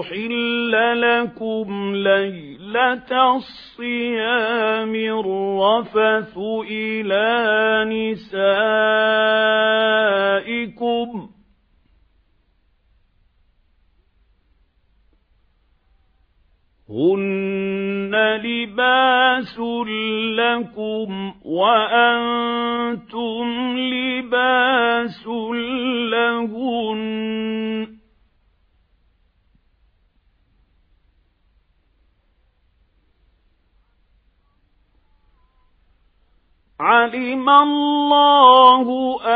أحل لكم ليلة الصيام الرفث إلى نسائكم هن لباس لكم وأنتم لباس لهن عَلِمَ اللَّهُ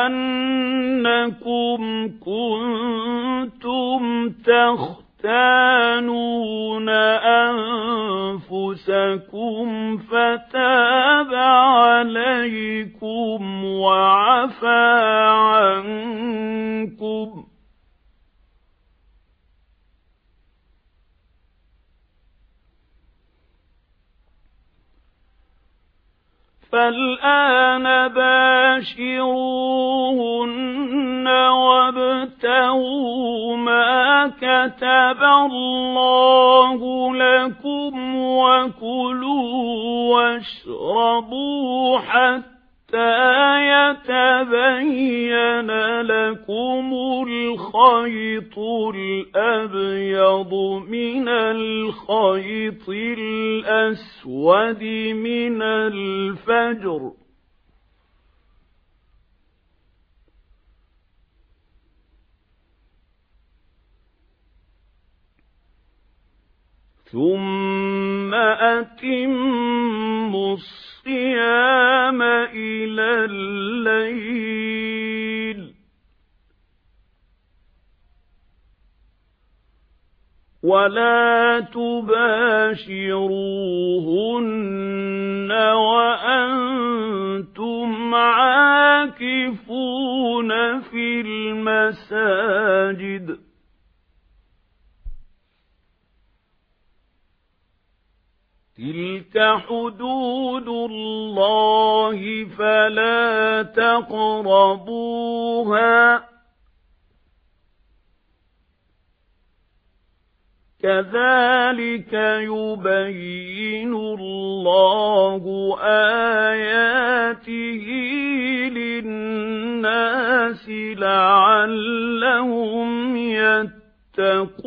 أَنَّكُمْ كُنتُمْ تَخْتَانُونَ أَنفُسَكُمْ فَتَابَ عَلَيْكُمْ وَعَفَا فَالْآنَ بَاشِرُوهُنَّ وَابْتَغُوا مَا كَتَبَ اللَّهُ لَكُمْ وَكُلُوا وَاشْرَبُوا حَتَّى يَتَبَيَّنَ لَكُمُ الْخَيْطُ الْأَبْيَضُ مِنَ الْخَيْطِ الْأَسْوَدِ مِنَ الْفَجْرِ ثُمَّ أَتِمُّوا الصِّيَامَ إِلَى اللَّيْلِ. وَلَا تُبَاشِرُوهُنَّ وَأَنتُمْ عَاكِفُونَ فِي الْمَسَاجِدِ. تِلْكَ حُدُودُ اللَّهِ فَلَا تَقْرَبُوهَا كَذَلِكَ يُبَيِّنُ اللَّهُ آيَاتِهِ لِلنَّاسِ لَعَلَّهُمْ يَتَّقُونَ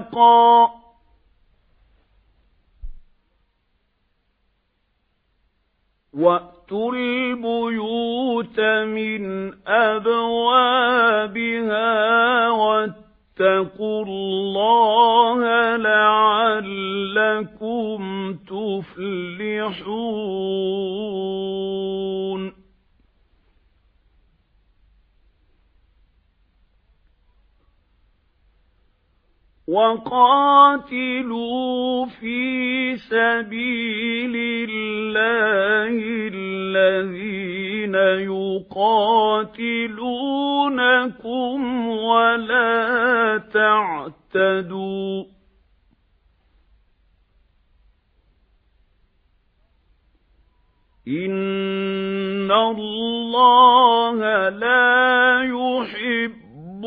اتَّقَى وَأْتُوا الْبُيُوتَ مِنْ أَبْوَابِهَا وَاتَّقُوا اللَّهَ لَعَلَّكُمْ تُفْلِحُونَ وَقَاتِلُوا فِي سَبِيلِ اللَّهِ الَّذِينَ يُقَاتِلُونَكُمْ وَلَا تَعْتَدُوا. إِنَّ اللَّهَ لَا يُحِبُّ